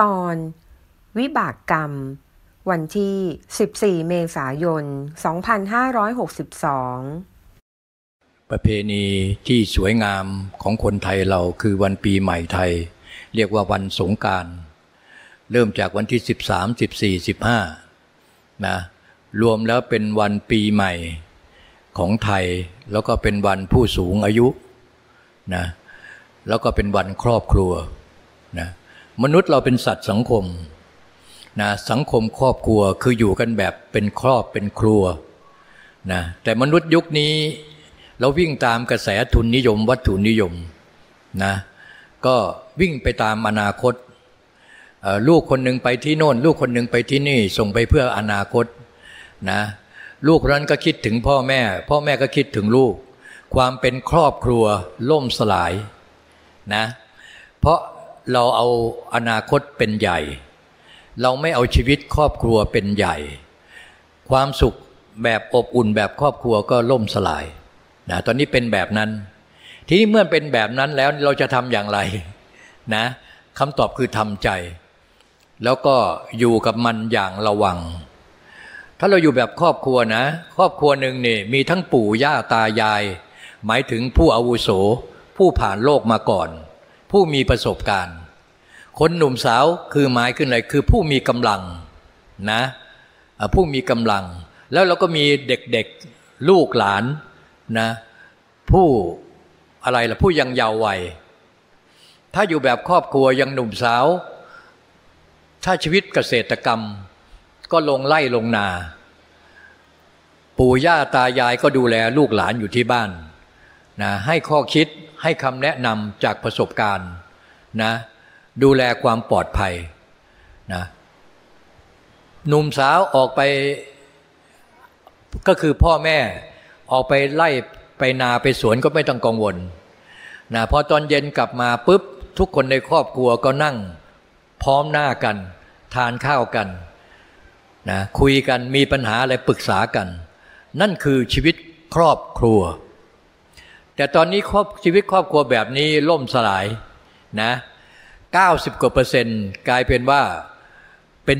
ตอน วิบากกรรม วันที่ 14 เมษายน 2562 ประเพณีที่สวยงามของคนไทยเราคือวันปีใหม่ไทย เรียกว่าวันสงการ เริ่มจากวันที่ 13 14 15 นะ รวมแล้วเป็นวันปีใหม่ของไทย แล้วก็เป็นวันผู้สูงอายุนะ แล้วก็เป็นวันครอบครัว มนุษย์เราเป็นสัตว์สังคมนะสังคมครอบครัวคืออยู่กันแบบเป็นครอบเป็นครัวนะแต่มนุษย์ยุคนี้เราวิ่งตามกระแสทุนนิยม วัตถุนิยมนะก็วิ่งไปตามอนาคต ลูกคนหนึ่งไปที่โน่น ลูกคนหนึ่งไปที่นี่ส่งไปเพื่ออนาคตนะลูกนั้นก็คิดถึงพ่อแม่ พ่อแม่ก็คิดถึงลูก ความเป็นครอบครัวล่มสลายนะเพราะ เราเอาอนาคตเป็นใหญ่ เราไม่เอาชีวิตครอบครัวเป็นใหญ่ ความสุขแบบอบอุ่นแบบครอบครัวก็ล่มสลายนะตอนนี้เป็นแบบนั้น ทีนี้เมื่อเป็นแบบนั้นแล้วเราจะทำอย่างไรนะคำตอบคือทำใจ แล้วก็อยู่กับมันอย่างระวัง ถ้าเราอยู่แบบครอบครัวนะ ครอบครัวหนึ่งนี่มีทั้งปู่ย่าตายาย หมายถึงผู้อาวุโส ผู้ผ่านโลกมาก่อน ผู้มีประสบการณ์ คนหนุ่มสาวคือหมายขึ้นอะไรคือผู้มีกำลังนะผู้มีกำลัง แล้วเราก็มีเด็กๆลูกหลานนะผู้อะไรล่ะผู้ยังเยาว์วัย ถ้าอยู่แบบครอบครัวยังหนุ่มสาว ถ้าชีวิตเกษตรกรรม ก็ลงไล่ลงนา ปู่ย่าตายายก็ดูแลลูกหลานอยู่ที่บ้านนะให้ข้อคิดให้คำแนะนำจากประสบการณ์นะ ดูแลความปลอดภัยนะหนุ่มสาวออกไปก็คือพ่อแม่ออกไปไล่ไปนาไปสวนก็ไม่ต้องกังวลนะพอตอนเย็นกลับมาปุ๊บทุกคนในครอบครัวก็นั่ง พร้อมหน้ากัน ทานข้าวกันนะคุยกันมีปัญหาอะไรปรึกษากัน นั่นคือชีวิตครอบครัว แต่ตอนนี้ครอบชีวิตครอบครัวแบบนี้ล่มสลายนะ 90 กว่าเปอร์เซ็นต์กลายเป็นว่าเป็น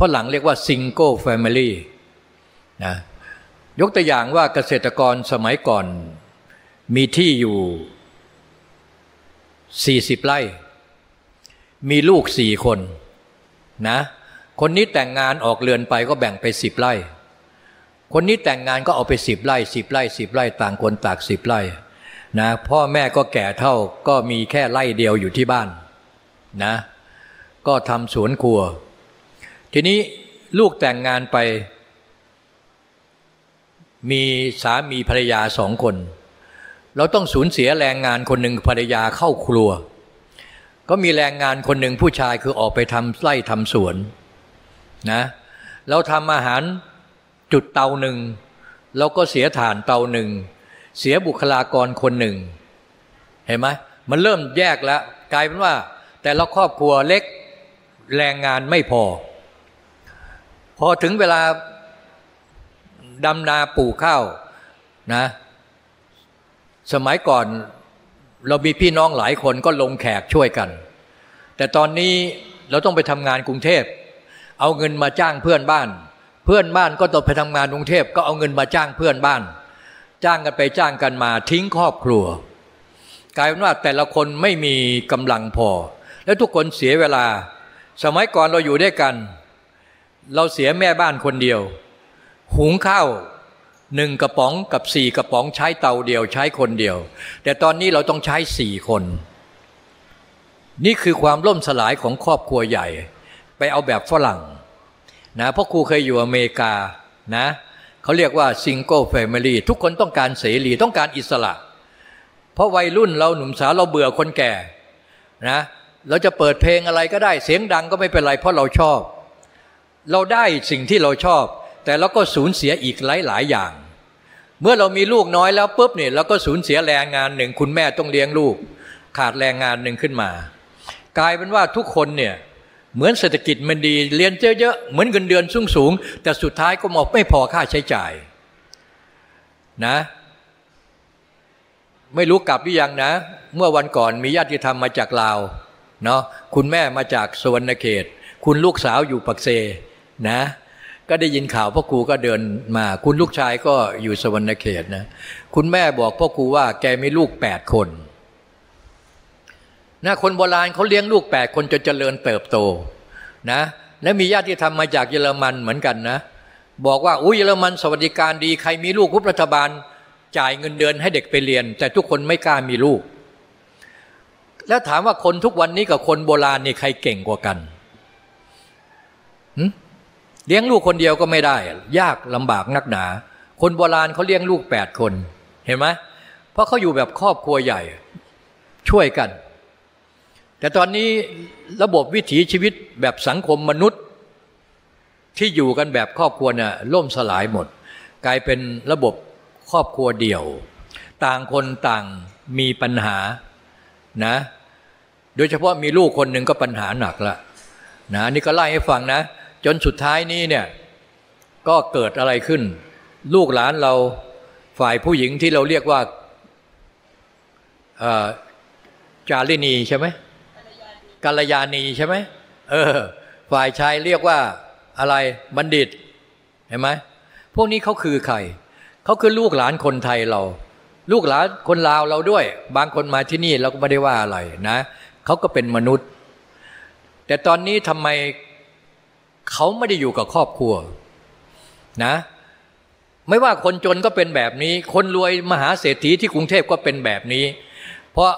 ฝรั่งเรียกว่า single family นะยกตัวอย่างว่าเกษตรกรสมัยก่อนมีที่อยู่ 40 ไร่ มีลูกสี่คนนะคนนี้แต่งงานออกเรือนไปก็แบ่งไปสิบไร่ คนนี้แต่งงานก็เอาไปสิบไร่สิบไร่สิบไร่ต่างคนต่างสิบไร่นะพ่อแม่ก็แก่เท่าก็มีแค่ไร่เดียวอยู่ที่บ้าน นะ ก็ทำสวนครัว ทีนี้ลูกแต่งงานไป มีสามีภรรยาสองคน เราต้องสูญเสียแรงงานคนหนึ่งภรรยาเข้าครัว ก็มีแรงงานคนหนึ่งผู้ชายคือออกไปทำไร่ทำสวนนะเราทำอาหารจุดเตาหนึ่งเราก็เสียฐานเตาหนึ่งเสียบุคลากรคนหนึ่ง เห็นไหมมันเริ่มแยกแล้ว กลายเป็นว่า แต่ละครอบครัวเล็กแรงงานไม่พอ พอถึงเวลาดำนาปลูกข้าวนะ สมัยก่อนเรามีพี่น้องหลายคนก็ลงแขกช่วยกัน แต่ตอนนี้เราต้องไปทำงานกรุงเทพ เอาเงินมาจ้างเพื่อนบ้าน เพื่อนบ้านก็ต้องไปทำงานกรุงเทพ ก็เอาเงินมาจ้างเพื่อนบ้าน จ้างกันไปจ้างกันมาทิ้งครอบครัว กลายเป็นว่าแต่ละคนไม่มีกำลังพอ แล้วทุกคนเสียเวลา สมัยก่อนเราอยู่ด้วยกัน เราเสียแม่บ้านคนเดียว หุงข้าวหนึ่งกระป๋องกับสี่กระป๋องใช้เตาเดียวใช้คนเดียว แต่ตอนนี้เราต้องใช้สี่คน นี่คือความล่มสลายของครอบครัวใหญ่ ไปเอาแบบฝรั่งนะเพราะครูเคยอยู่อเมริกานะเขาเรียกว่า single family ทุกคนต้องการเสรีต้องการอิสระ เพราะวัยรุ่นเราหนุ่มสาวเราเบื่อคนแก่นะ เราจะเปิดเพลงอะไรก็ได้เสียงดังก็ไม่เป็นไรเพราะเราชอบ เราได้สิ่งที่เราชอบ แต่เราก็สูญเสียอีกหลายหลายอย่าง เมื่อเรามีลูกน้อยแล้วปุ๊บเนี่ยเราก็สูญเสียแรงงานหนึ่งคุณแม่ต้องเลี้ยงลูก ขาดแรงงานหนึ่งขึ้นมา กลายเป็นว่าทุกคนเนี่ยเหมือนเศรษฐกิจมันดีเรียนเยอะๆเหมือนเงินเดือนสูงสูงแต่สุดท้ายก็มองไม่พอค่าใช้จ่ายนะไม่รู้กลับหรือยังนะ เมื่อวันก่อนมีญาติธรรมมาจากลาว เนาะคุณแม่มาจากสวรรณเขต คุณลูกสาวอยู่ปักเซนะ ก็ได้ยินข่าวพ่อครูก็เดินมา คุณลูกชายก็อยู่สวรรณเขตนะ คุณแม่บอกพ่อครูว่าแกมีลูกแปดคนนะคนโบราณเขาเลี้ยงลูกแปดคนจนเจริญเติบโตนะและมีญาติที่ทำมาจากเยอรมันเหมือนกันนะ บอกว่าอุ้ยเยอรมันสวัสดิการดี ใครมีลูกพุรัฐบาล จ่ายเงินเดือนให้เด็กไปเรียน แต่ทุกคนไม่กล้ามีลูก แล้วถามว่าคนทุกวันนี้กับคนโบราณนี่ใครเก่งกว่ากันเลี้ยงลูกคนเดียวก็ไม่ได้ ยากลำบากนักหนา คนโบราณเขาเลี้ยงลูกแปดคน เห็นไหมเพราะเขาอยู่แบบครอบครัวใหญ่ ช่วยกัน แต่ตอนนี้ระบบวิถีชีวิตแบบสังคมมนุษย์ ที่อยู่กันแบบครอบครัวเนี่ยล่มสลายหมด กลายเป็นระบบครอบครัวเดี่ยว ต่างคนต่างมีปัญหา นะ โดยเฉพาะมีลูกคนหนึ่งก็ปัญหาหนักละนะนี่ก็ไล่ให้ฟังนะ จนสุดท้ายนี้เนี่ยก็เกิดอะไรขึ้น ลูกหลานเราฝ่ายผู้หญิงที่เราเรียกว่าจารินีใช่ไหมกัลยาณีใช่ไหมเออ ฝ่ายชายเรียกว่าอะไรบัณฑิตเห็นไหมพวกนี้เขาคือใครเขาคือลูกหลานคนไทยเรา ลูกหลานคนลาวเราด้วย บางคนมาที่นี่เราก็ไม่ได้ว่าอะไรนะเขาก็เป็นมนุษย์ แต่ตอนนี้ทำไมเขาไม่ได้อยู่กับครอบครัวนะ ไม่ว่าคนจนก็เป็นแบบนี้ คนรวยมหาเศรษฐีที่กรุงเทพก็เป็นแบบนี้ เพราะ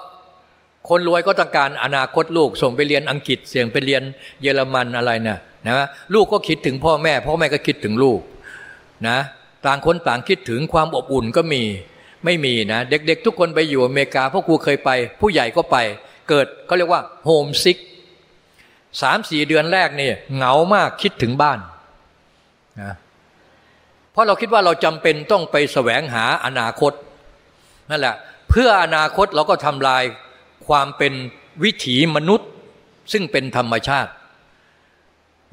คนรวยก็ต้องการอนาคตลูกส่งไปเรียนอังกฤษเสี่ยงไปเรียนเยอรมันอะไรเนี่ยนะลูกก็คิดถึงพ่อแม่พ่อแม่ก็คิดถึงลูกนะต่างคนต่างคิดถึงความอบอุ่นก็มี ไม่มีนะเด็กๆ ทุกคนไปอยู่อเมริกาพ่อครูเคยไป ผู้ใหญ่ก็ไป เกิดเขาเรียกว่าโฮมซิกสามสี่เดือนแรกนี่เหงามากคิดถึงบ้านนะเพราะเราคิดว่าเราจำเป็นต้องไปแสวงหาอนาคตนั่นแหละเพื่ออนาคตเราก็ทำลายความเป็นวิถีมนุษย์ ซึ่งเป็นธรรมชาติ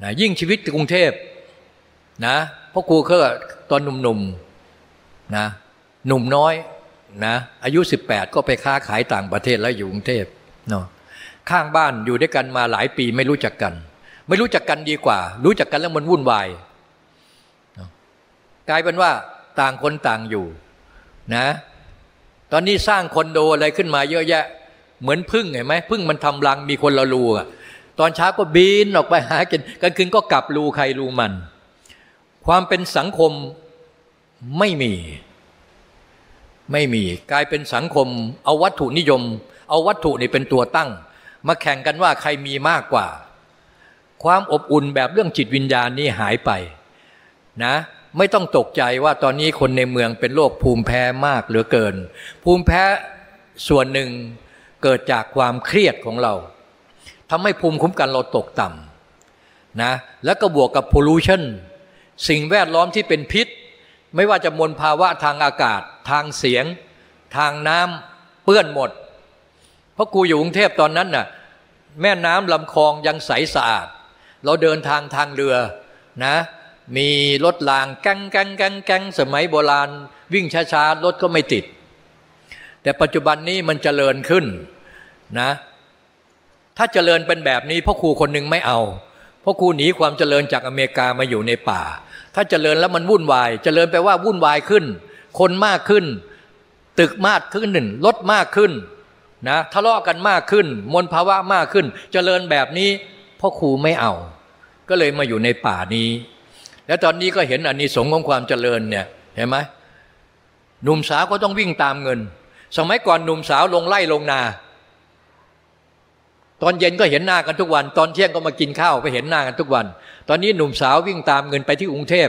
นะยิ่งชีวิตกรุงเทพนะพราะครูก็ตอนหนุ่มๆนะ หนุ่มน้อยนะอายุ 18 ก็ไปค้าขายต่างประเทศแล้วอยู่กรุงเทพเนาะข้างบ้านอยู่ด้วยกันมาหลายปีไม่รู้จักกัน ไม่รู้จักกันดีกว่า รู้จักกันแล้วมันวุ่นวายกลายเป็นว่าต่างคนต่างอยู่นะ ตอนนี้สร้างคอนโดอะไรขึ้นมาเยอะแยะ เหมือนพึ่งเห็นไหมพึ่งมันทำรังมีคนละรูอะตอนเช้าก็บินออกไปหากินกลางคืนก็กลับรูใครรูมัน ความเป็นสังคมไม่มี ไม่มีกลายเป็นสังคม เอาวัตถุนิยม เอาวัตถุนี่เป็นตัวตั้ง มาแข่งกันว่าใครมีมากกว่า ความอบอุ่นแบบเรื่องจิตวิญญาณนี่หายไปนะไม่ต้องตกใจว่าตอนนี้คนในเมืองเป็นโรคภูมิแพ้มากเหลือเกิน ภูมิแพ้ส่วนหนึ่งเกิดจากความเครียดของเราทำให้ภูมิคุ้มกันเราตกต่ำนะแล้วก็บวกกับพลูชันสิ่งแวดล้อมที่เป็นพิษ ไม่ว่าจะมลภาวะทางอากาศ ทางเสียง ทางน้ำเปื้อนหมด เพราะกูอยู่กรุงเทพตอนนั้นน่ะแม่น้ำลำคลองยังใสสะอาด เราเดินทางทางเรือนะ มีรถรางแกงแกงแกงแกงสมัยโบราณ วิ่งช้าๆรถก็ไม่ติด แต่ปัจจุบันนี้มันเจริญขึ้นนะ ถ้าเจริญเป็นแบบนี้พ่อครูคนหนึ่งไม่เอาพ่อครูหนีความเจริญจากอเมริกามาอยู่ในป่า ถ้าเจริญแล้วมันวุ่นวาย เจริญแปลว่าวุ่นวายขึ้น คนมากขึ้น ตึกมากขึ้นหนึ่งรถมากขึ้นนะทะเลาะกันมากขึ้น มลภาวะมากขึ้น เจริญแบบนี้พ่อครูไม่เอา ก็เลยมาอยู่ในป่านี้ แล้วตอนนี้ก็เห็นอนนิสงส์ของความเจริญเนี่ยเห็นไหมหนุ่มสาวก็ต้องวิ่งตามเงิน สมัยก่อนหนุ่มสาวลงไล่ลงนา ตอนเย็นก็เห็นหน้ากันทุกวัน ตอนเที่ยงก็มากินข้าวไปเห็นหน้ากันทุกวัน ตอนนี้หนุ่มสาววิ่งตามเงินไปที่กรุงเทพ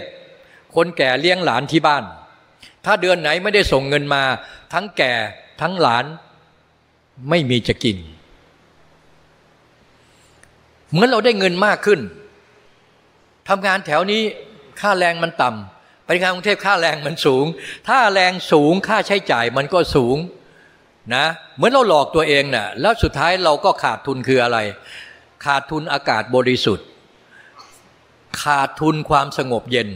คนแก่เลี้ยงหลานที่บ้าน ถ้าเดือนไหนไม่ได้ส่งเงินมา ทั้งแก่ทั้งหลานไม่มีจะกิน เหมือนเราได้เงินมากขึ้นทำงานแถวนี้ค่าแรงมันต่ำไปงานกรุงเทพค่าแรงมันสูง ถ้าแรงสูงค่าใช้จ่ายมันก็สูง นะเหมือนเราหลอกตัวเองนะ่ะแล้วสุดท้ายเราก็ขาดทุนคืออะไร ขาดทุนอากาศบริสุทธิ์ ขาดทุนความสงบเย็น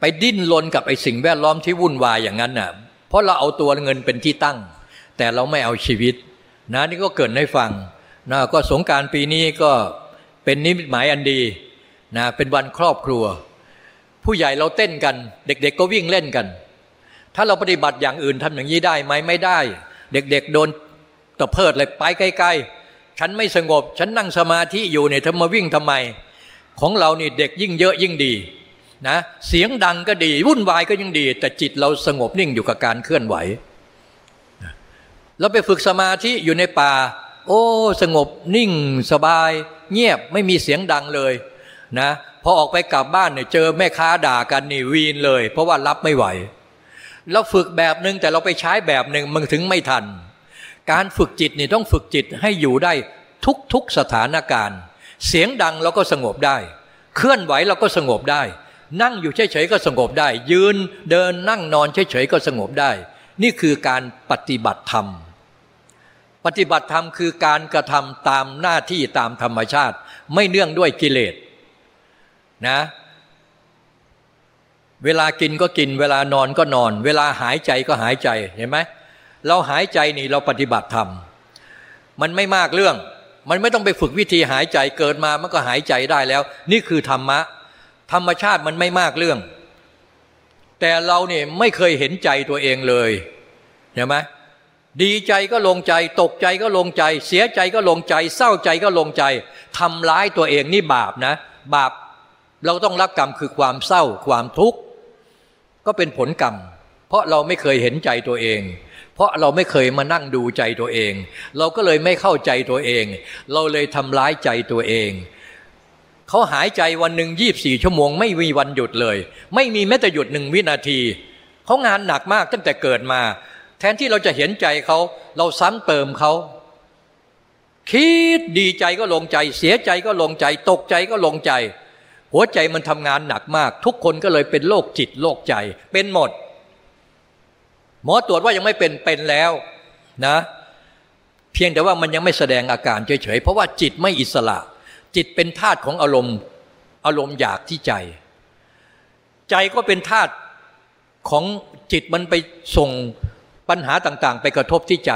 ไปดิ้นรนกับไอ้สิ่งแวดล้อมที่วุ่นวายอย่างนั้นน่ะเพราะเราเอาตัวเงินเป็นที่ตั้ง แต่เราไม่เอาชีวิต นะนี่ก็เกิดให้ฟังนะก็สงการปีนี้ก็เป็นนิมิตหมายอันดีนะเป็นวันครอบครัว ผู้ใหญ่เราเต้นกัน เด็กๆก็วิ่งเล่นกัน ถ้าเราปฏิบัติอย่างอื่นทำอย่างนี้ได้ไหมไม่ได้ เด็กๆ โดนตะเพิดเลยไปใกลๆ ฉันไม่สงบ ฉันนั่งสมาธิอยู่เนี่ยเธอมาวิ่งทำไม ของเรานี่เด็กยิ่งเยอะยิ่งดีนะเสียงดังก็ดีวุ่นวายก็ยิ่งดี แต่จิตเราสงบนิ่งอยู่กับการเคลื่อนไหวเราไปฝึกสมาธิอยู่ในป่า โอ้ สงบนิ่งสบาย เงียบไม่มีเสียงดังเลยนะพอออกไปกลับบ้านเนี่ยเจอแม่ค้าด่ากันนี่วีนเลย เพราะว่ารับไม่ไหว เราฝึกแบบหนึ่งแต่เราไปใช้แบบหนึ่งมันถึงไม่ทัน การฝึกจิตนี่ต้องฝึกจิตให้อยู่ได้ทุกๆสถานการณ์ เสียงดังเราก็สงบได้ เคลื่อนไหวเราก็สงบได้ นั่งอยู่เฉยๆก็สงบได้ ยืนเดินนั่งนอนเฉยๆก็สงบได้ นี่คือการปฏิบัติธรรม ปฏิบัติธรรมคือการกระทำตามหน้าที่ตามธรรมชาติ ไม่เนื่องด้วยกิเลสนะ เวลากินก็กิน เวลานอนก็นอน เวลาหายใจก็หายใจเห็นไหมเราหายใจนี่เราปฏิบัติธรรมมันไม่มากเรื่อง มันไม่ต้องไปฝึกวิธีหายใจเกิดมามันก็หายใจได้แล้ว นี่คือธรรมะ ธรรมชาติมันไม่มากเรื่อง แต่เราเนี่ยไม่เคยเห็นใจตัวเองเลยเห็นไหมดีใจก็ลงใจ ตกใจก็ลงใจ เสียใจก็ลงใจ เศร้าใจก็ลงใจทำร้ายตัวเองนี่บาปนะ บาปเราต้องรับกรรมคือความเศร้าความทุกข์ ก็เป็นผลกรรม เพราะเราไม่เคยเห็นใจตัวเอง เพราะเราไม่เคยมานั่งดูใจตัวเอง เราก็เลยไม่เข้าใจตัวเอง เราเลยทำร้ายใจตัวเองเขาหายใจวันหนึ่งยี่บสี่ชั่วโมง ไม่มีวันหยุดเลย ไม่มีแม้แต่หยุดหนึ่งวินาทีเขางานหนักมากตั้งแต่เกิดมา แทนที่เราจะเห็นใจเขาเราซ้ำเติมเขาคิดดีใจก็ลงใจ เสียใจก็ลงใจ ตกใจก็ลงใจ หัวใจมันทำงานหนักมาก ทุกคนก็เลยเป็นโรคจิตโรคใจ เป็นหมด หมอตรวจว่ายังไม่เป็นเป็นแล้วนะ เพียงแต่ว่ามันยังไม่แสดงอาการเฉยๆเพราะว่าจิตไม่อิสระ จิตเป็นธาตุของอารมณ์อารมณ์อยากที่ใจ ใจก็เป็นธาตุของจิตมันไปส่งปัญหาต่างๆ ไปกระทบที่ใจ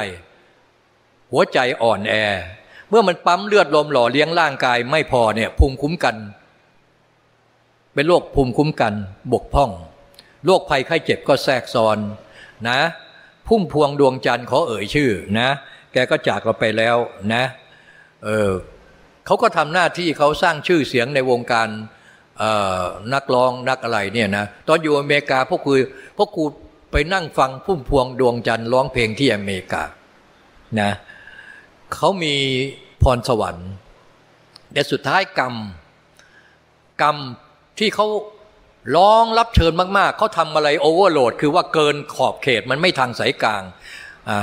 หัวใจอ่อนแอ เมื่อมันปั๊มเลือดลมหล่อเลี้ยงร่างกายไม่พอเนี่ยภูมิคุ้มกัน เป็นโรคภูมิคุ้มกันบกพร่องโรคภัยไข้เจ็บก็แทรกซ้อนนะ พุ่มพวงดวงจันทร์ขอเอ่ยชื่อนะ แกก็จากเราไปแล้วนะเออเขาก็ทำหน้าที่เขาสร้างชื่อเสียงในวงการนักร้องนักอะไรเนี่ยนะตอนอยู่อเมริกาพวกคือพวกกูไปนั่งฟังพุ่มพวงดวงจันทร์ร้องเพลงที่อเมริกานะเขามีพรสวรรค์แต่สุดท้ายกรรมกรรม ที่เขาร้องรับเชิญมากๆ เขาทำอะไรโอเวอร์โหลด คือว่าเกินขอบเขตมันไม่ทางสายกลางอะ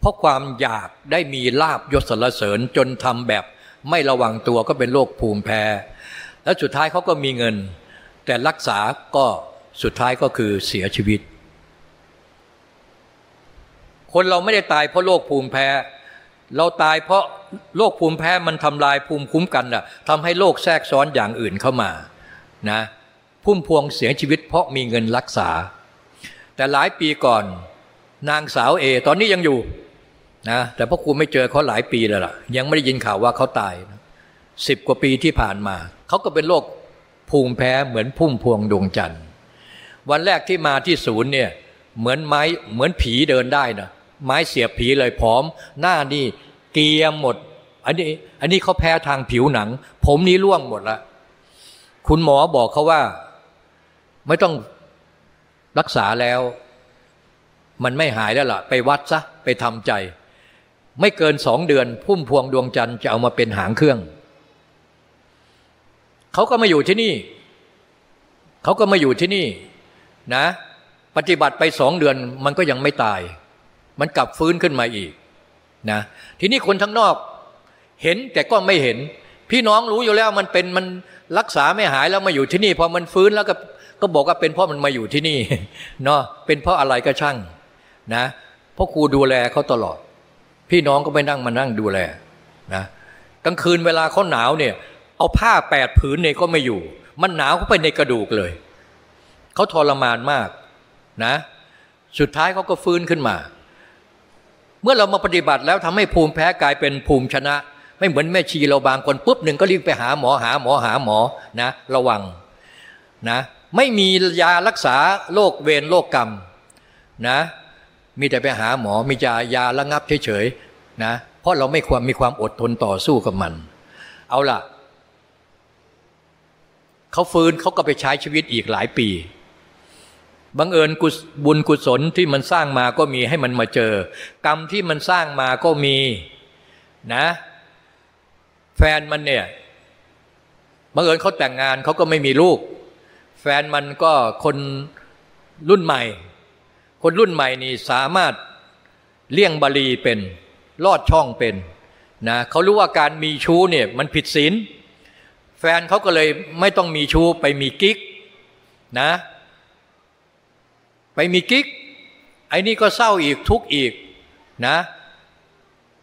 เพราะความอยากได้มีลาบยศสรรเสริญจนทำแบบไม่ระวังตัวก็เป็นโรคภูมิแพ้ แล้วสุดท้ายเขาก็มีเงิน แต่รักษาก็สุดท้ายก็คือเสียชีวิต คนเราไม่ได้ตายเพราะโรคภูมิแพ้ เราตายเพราะโรคภูมิแพ้มันทำลายภูมิคุ้มกันอะทำให้โรคแทรกซ้อนอย่างอื่นเข้ามา นะพุ่มพวงเสียชีวิตเพราะมีเงินรักษา แต่หลายปีก่อน นางสาวเอ ตอนนี้ยังอยู่นะแต่พ่อครูไม่เจอเขาหลายปีแล้วล่ะ ยังไม่ได้ยินข่าวว่าเขาตายสิบกว่าปีที่ผ่านมาเขาก็เป็นโรคภูมิแพ้เหมือนพุ่มพวงดวงจันทร์ วันแรกที่มาที่ศูนย์เนี่ยเหมือนไม้เหมือนผีเดินได้นะไม้เสียบผีเลยพร้อม หน้านี่เกียมหมด อันนี้อันนี้เขาแพ้ทางผิวหนัง ผมนี้ร่วงหมดละ คุณหมอบอกเขาว่า ไม่ต้องรักษาแล้ว มันไม่หายแล้วล่ะ ไปวัดซะ ไปทำใจ ไม่เกินสองเดือน พุ่มพวงดวงจันทร์จะเอามาเป็นหางเครื่อง เขาก็มาอยู่ที่นี่ เขาก็มาอยู่ที่นี่นะ ปฏิบัติไปสองเดือนมันก็ยังไม่ตาย มันกลับฟื้นขึ้นมาอีกนะทีนี้คนทั้งนอก เห็นแต่ก็ไม่เห็น พี่น้องรู้อยู่แล้วมันเป็นมัน รักษาไม่หายแล้วมาอยู่ที่นี่พอมันฟื้นแล้วก็ก็บอกว่าเป็นเพราะมันมาอยู่ที่นี่เนาะเป็นเพราะอะไรก็ช่างนะเพราะครูดูแลเขาตลอด พี่น้องก็ไปนั่งมานั่งดูแลนะกลางคืนเวลาเขาหนาวเนี่ย เอาผ้าแปดผืนเนี่ยก็ไม่อยู่ มันหนาวเข้าไปในกระดูกเลยเขาทรมานมากนะ สุดท้ายเขาก็ฟื้นขึ้นมา เมื่อเรามาปฏิบัติแล้วทำให้ภูมิแพ้กลายเป็นภูมิชนะ ไม่เหมือนแม่ชีเราบางคนปุ๊บหนึ่งก็รีบไปหาหมอหาหมอหาหมอนะ ระวังนะไม่มียารักษาโรคเวรโรคกรรมนะมีแต่ไปหาหมอมียายาระงับเฉยๆนะเพราะเราไม่ความมีความอดทนต่อสู้กับมัน เอาล่ะเขาฟื้นเขาก็ไปใช้ชีวิตอีกหลายปีบังเอิญกุบุญกุศลที่มันสร้างมาก็มีให้มันมาเจอ กรรมที่มันสร้างมาก็มีนะ แฟนมันเนี่ยบังเอิญเขาแต่งงานเขาก็ไม่มีลูก แฟนมันก็คนรุ่นใหม่ คนรุ่นใหม่นี่สามารถเลี่ยงบาลีเป็นลอดช่องเป็นนะเขารู้ว่าการมีชู้เนี่ยมันผิดศีลแฟนเขาก็เลยไม่ต้องมีชู้ไปมีกิ๊กนะ ไปมีกิ๊กไอ้นี่ก็เศร้าอีกทุกอีกนะ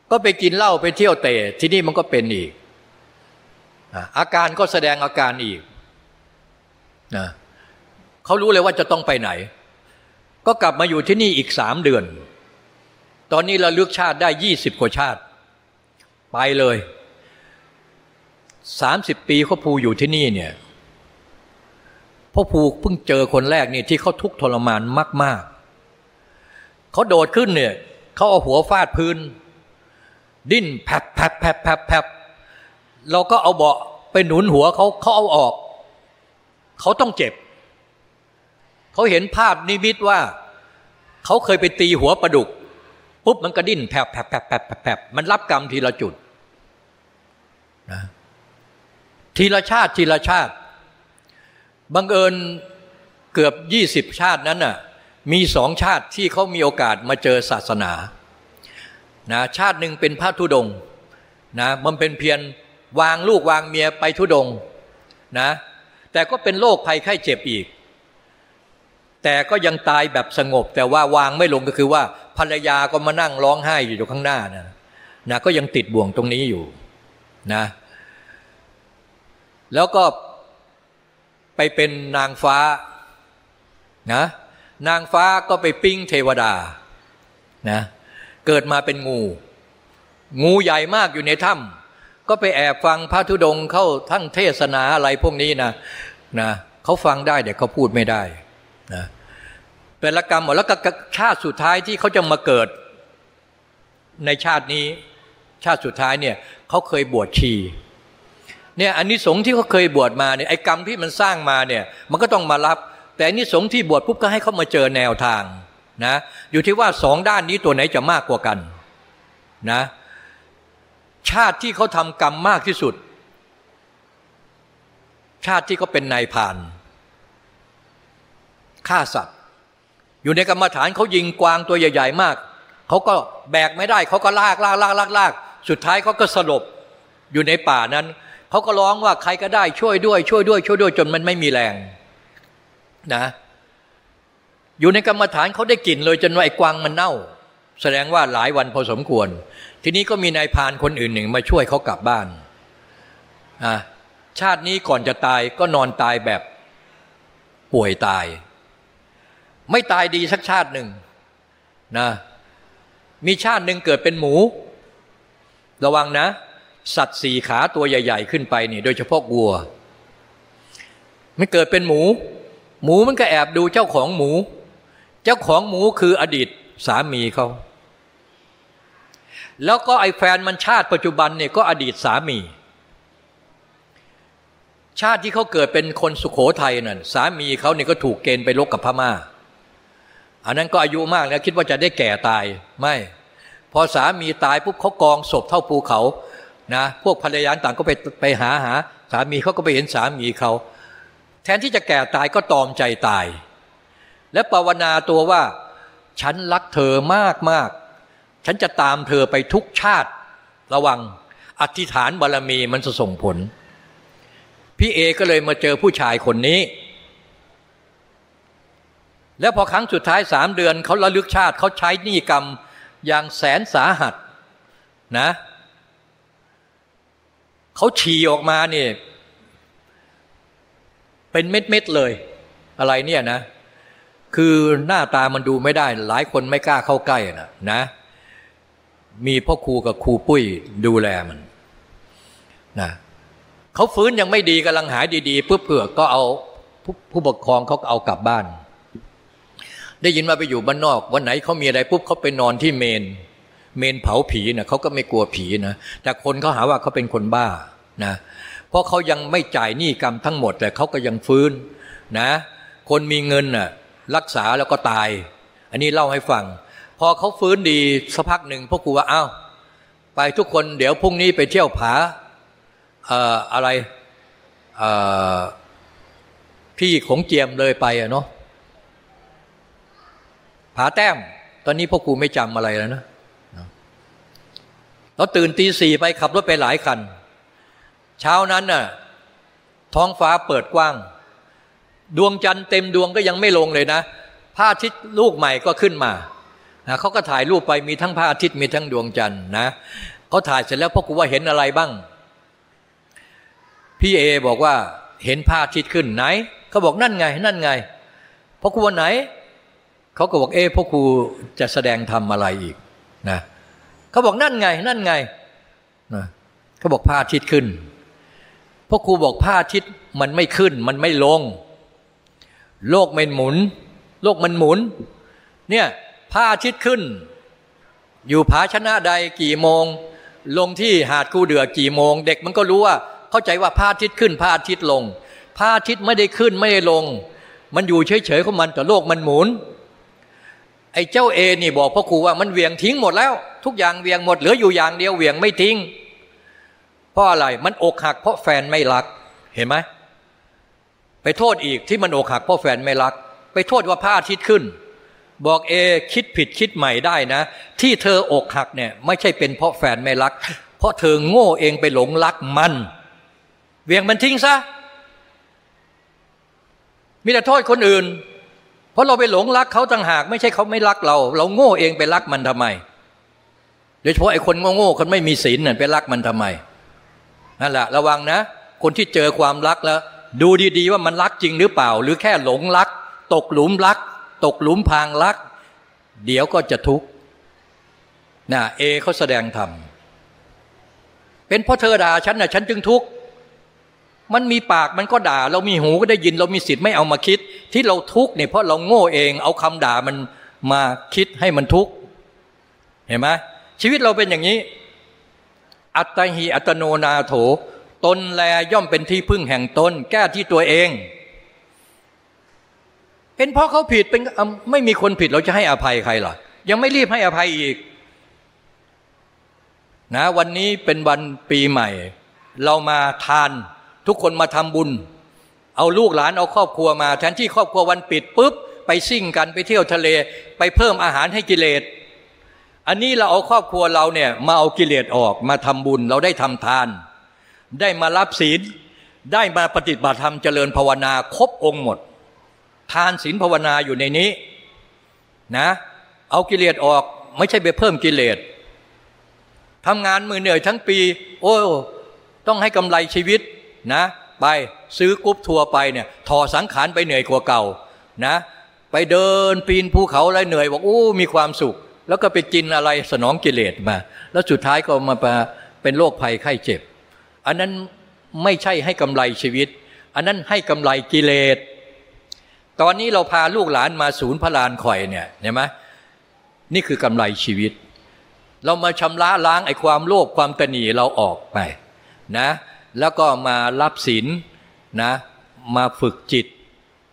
ก็ไปกินเหล้าไปเที่ยวเตะที่นี่มันก็เป็นอีก อาการก็แสดงอาการอีกนะเขารู้เลยว่าจะต้องไปไหน ก็กลับมาอยู่ที่นี่อีกสามเดือน ตอนนี้เราเลือกชาติได้ยี่สิบกว่าชาติ ไปเลยสามสิบปีเขาภูอยู่ที่นี่เนี่ยพ่อภูเพิ่งเจอคนแรกนี่ที่เขาทุกข์ทรมานมาก ๆเขาโดดขึ้นเนี่ยเขาเอาหัวฟาดพื้น ดิ้นแผบแผบแผบแผบแผบ เราก็เอาเบาะไปหนุนหัวเขาเขาเอาออก เขาต้องเจ็บ เขาเห็นภาพนิมิตว่า เขาเคยไปตีหัวปลาดุกปุ๊บมันก็ดิ้นแผลบแผบแผบแผบแผบมันรับกรรมทีละจุดนะทีละชาติทีละชาติ บังเอิญเกือบยี่สิบชาตินั้นน่ะมีสองชาติที่เขามีโอกาสมาเจอศาสนานะชาติหนึ่งเป็นพระธุดงนะมันเป็นเพียง วางลูกวางเมียไปธุดงนะ แต่ก็เป็นโรคภัยไข้เจ็บอีก แต่ก็ยังตายแบบสงบ แต่ว่าวางไม่ลงก็คือว่าภรรยาก็มานั่งร้องไห้อยู่ข้างหน้านะนะก็ยังติดบ่วงตรงนี้อยู่นะ แล้วก็ไปเป็นนางฟ้านะนางฟ้าก็ไปปิ้งเทวดานะเกิดมาเป็นงู งูใหญ่มากอยู่ในถ้ำ ก็ไปแอบฟังพระธุดงเข้าทั้งเทศนาอะไรพวกนี้นะนะเขาฟังได้แต่เขาพูดไม่ได้นะเป็นละกรรมหมดแล้วก็ชาติสุดท้ายที่เขาจะมาเกิดในชาตินี้ ชาติสุดท้ายเนี่ยเขาเคยบวชชีเนี่ยอันนี้สงที่เขาเคยบวชมาเนี่ยไอ้กรรมที่มันสร้างมาเนี่ยมันก็ต้องมารับ แต่อันนี้สงที่บวชปุ๊บก็ให้เขามาเจอแนวทางนะอยู่ที่ว่าสองด้านนี้ตัวไหนจะมากกว่ากันนะ ชาติที่เขาทำกรรมมากที่สุด ชาติที่เขาเป็นนายพานฆ่าสัตว์ อยู่ในกรรมฐานเขายิงกวางตัวใหญ่ ๆ มาก เขาก็แบกไม่ได้ เขาก็ลากลากลากลากลากสุดท้ายเขาก็สลบอยู่ในป่านั้น เขาก็ร้องว่าใครก็ได้ช่วยด้วย ช่วยด้วย ช่วยด้วยจนมันไม่มีแรงนะ อยู่ในกรรมฐานเขาได้กลิ่นเลยจนว่าไอ้กวางมันเน่า แสดงว่าหลายวันพอสมควร ทีนี้ก็มีนายพานคนอื่นหนึ่งมาช่วยเขากลับบ้านอะชาตินี้ก่อนจะตายก็นอนตายแบบป่วยตาย ไม่ตายดีสักชาติหนึ่งนะมีชาติหนึ่งเกิดเป็นหมู ระวังนะ สัตว์สี่ขาตัวใหญ่ ๆ ขึ้นไปนี่ โดยเฉพาะวัว ไม่เกิดเป็นหมู หมูมันก็แอบดูเจ้าของหมู เจ้าของหมูคืออดีต สามีเขาแล้วก็ไอ้แฟนมันชาติปัจจุบันเนี่ยก็อดีตสามี ชาติที่เขาเกิดเป็นคนสุขโขทัยนั่นสามีเขาเนี่ยก็ถูกเกณฑ์ไปลบกับพม่า อันนั้นก็อายุมากแล้วคิดว่าจะได้แก่ตายไม่ พอสามีตายปุ๊บเขากองศพเท่าภูเขานะพวกภรรยาต่างก็ไปไปหาหา สามีเขาก็ไปเห็นสามีเขาแทนที่จะแก่ตายก็ตอมใจตาย และภาวนาตัวว่า ฉันรักเธอมากมากฉันจะตามเธอไปทุกชาติระวังอธิษฐานบารรมีมันจะส่งผล พี่เอก็เลยมาเจอผู้ชายคนนี้ แล้วพอครั้งสุดท้ายสามเดือนเขาระลึกชาติเขาใช้นิกรรมอย่างแสนสาหัสนะเขาฉี่ออกมาเนี่ยเป็นเม็ดๆเลย อะไรเนี่ยนะ คือหน้าตามันดูไม่ได้ หลายคนไม่กล้าเข้าใกล้นะนะ มีพ่อครูกับครูปุ้ยดูแลมันนะเขาฟื้นยังไม่ดีกำลังหายดีๆปุ๊บเผื่อก็เอาผู้ปกครองเขาเอากลับบ้าน ได้ยินว่าไปอยู่บ้านนอก วันไหนเขามีอะไรปุ๊บเขาไปนอนที่เมน เมนเผาผีนะเขาก็ไม่กลัวผีนะแต่คนเขาหาว่าเขาเป็นคนบ้านะเพราะเขายังไม่จ่ายหนี้กรรมทั้งหมด แต่เขาก็ยังฟื้นนะ คนมีเงินน่ะ รักษาแล้วก็ตาย อันนี้เล่าให้ฟัง พอเขาฟื้นดีสักพักหนึ่งพ่อครูว่าอ้าวไปทุกคนเดี๋ยวพรุ่งนี้ไปเที่ยวผาอะไรพี่ของเจียมเลยไปอะเนาะผาแต้ม ตอนนี้พ่อครูไม่จำอะไรแล้วนะเราตื่นตีสี่ไปขับรถไปหลายคัน เช้านั้นน่ะท้องฟ้าเปิดกว้าง ดวงจันทร์เต็มดวงก็ยังไม่ลงเลยนะพระอาทิตย์ลูกใหม่ก็ขึ้นมานะเขาก็ถ่ายรูปไปมีทั้งพระอาทิตย์มีทั้งดวงจันทร์นะเขาถ่ายเสร็จแล้วพ่อครูว่าเห็นอะไรบ้าง พี่เอบอกว่าเห็นพระอาทิตย์ขึ้นไหนเขาบอกนั่นไง นั่นไงพ่อครูวันไหนเขาก็บอกเอพ่อครูจะแสดงทำอะไรอีกนะเขาบอกนั่นไง นั่นไงนะเขาบอกพระอาทิตย์ขึ้นพ่อครูบอกพระอาทิตย์มันไม่ขึ้นมันไม่ลง โลกมันหมุน โลกมันหมุน เนี่ยพระอาทิตย์ขึ้น อยู่ผาชนะใดกี่โมง ลงที่หาดคูเดือกี่โมง เด็กมันก็รู้ว่า เข้าใจว่าพระอาทิตย์ขึ้นพระอาทิตย์ลงพระอาทิตย์ไม่ได้ขึ้นไม่ได้ลง มันอยู่เฉยๆของมันแต่โลกมันหมุน ไอ้เจ้าเอนี่บอกพ่อครูว่ามันเวียงทิ้งหมดแล้ว ทุกอย่างเวียงหมดเหลืออยู่อย่างเดียวเวียงไม่ทิ้งเพราะอะไรมันอกหักเพราะแฟนไม่รักเห็นไหม ไปโทษอีกที่มันอกหักเพราะแฟนไม่รัก ไปโทษว่าพระอาทิตย์ขึ้น บอกเอคิดผิดคิดใหม่ได้นะ ที่เธออกหักเนี่ยไม่ใช่เป็นเพราะแฟนไม่รัก เพราะเธอโง่เองไปหลงรักมัน เวียงมันทิ้งซะมีแต่โทษคนอื่น เพราะเราไปหลงรักเขาต่างหาก ไม่ใช่เขาไม่รักเรา เราโง่เองไปรักมันทำไมโดยเฉพาะไอ้คนโง่ๆคนไม่มีศีลเนี่ยไปรักมันทำไมนั่นแหละระวังนะ คนที่เจอความรักแล้ว ดูดีๆว่ามันรักจริงหรือเปล่า หรือแค่หลงรัก ตกหลุมรัก ตกหลุมพางรัก เดี๋ยวก็จะทุกข์นะเอเขาแสดงธรรมเป็นเพราะเธอด่าฉันนะฉันจึงทุกข์มันมีปากมันก็ด่า เรามีหูก็ได้ยินเรามีสิทธิ์ไม่เอามาคิด ที่เราทุกข์เนี่ยเพราะเราโง่เอง เอาคำด่ามันมาคิดให้มันทุกข์เห็นไหมชีวิตเราเป็นอย่างนี้ อัตหิอัตโนนาโถ ตนแลย่อมเป็นที่พึ่งแห่งตน แก้ที่ตัวเอง เป็นเพราะเขาผิดเป็นไม่มีคนผิดเราจะให้อภัยใครล่ะ ยังไม่รีบให้อภัยอีก นะวันนี้เป็นวันปีใหม่ เรามาทาน ทุกคนมาทำบุญ เอาลูกหลานเอาครอบครัวมา แทนที่ครอบครัววันปิดปุ๊บไปซิ่งกันไปเที่ยวทะเล ไปเพิ่มอาหารให้กิเลสอันนี้เราเอาครอบครัวเราเนี่ยมาเอากิเลสออกมาทำบุญเราได้ทำทาน ได้มารับศีล ได้มาปฏิบัติธรรมเจริญภาวนาครบองค์หมด ทานศีลภาวนาอยู่ในนี้นะ เอากิเลสออกไม่ใช่ไปเพิ่มกิเลสทำงานมือเหนื่อยทั้งปี โอ้ต้องให้กำไรชีวิตนะ ไปซื้อกรุ๊ปทัวร์ไปเนี่ยถอสังขารไปเหนื่อยกว่าเก่านะ ไปเดินปีนภูเขาอะไรเหนื่อยบอกโอ้มีความสุข แล้วก็ไปกินอะไรสนองกิเลสมา แล้วสุดท้ายก็มาเป็นโรคภัยไข้เจ็บ อันนั้นไม่ใช่ให้กำไรชีวิต อันนั้นให้กำไรกิเลส ตอนนี้เราพาลูกหลานมาศูนย์พระลานคอยเนี่ยเห็นไหมนี่คือกำไรชีวิต เรามาชำระล้างไอ้ความโลภความตนีเราออกไปนะแล้วก็มารับศีลนะมาฝึกจิต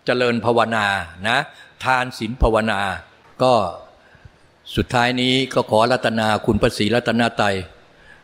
เจริญภาวนานะทานศีลภาวนา ก็สุดท้ายนี้ก็ขอรัตนาคุณพระศรีรัตนาไตย